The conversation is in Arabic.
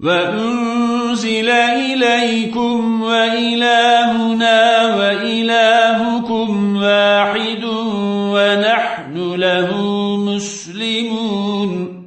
وأنزل إليكم وإلهنا وإلهكم واحد ونحن له مسلمون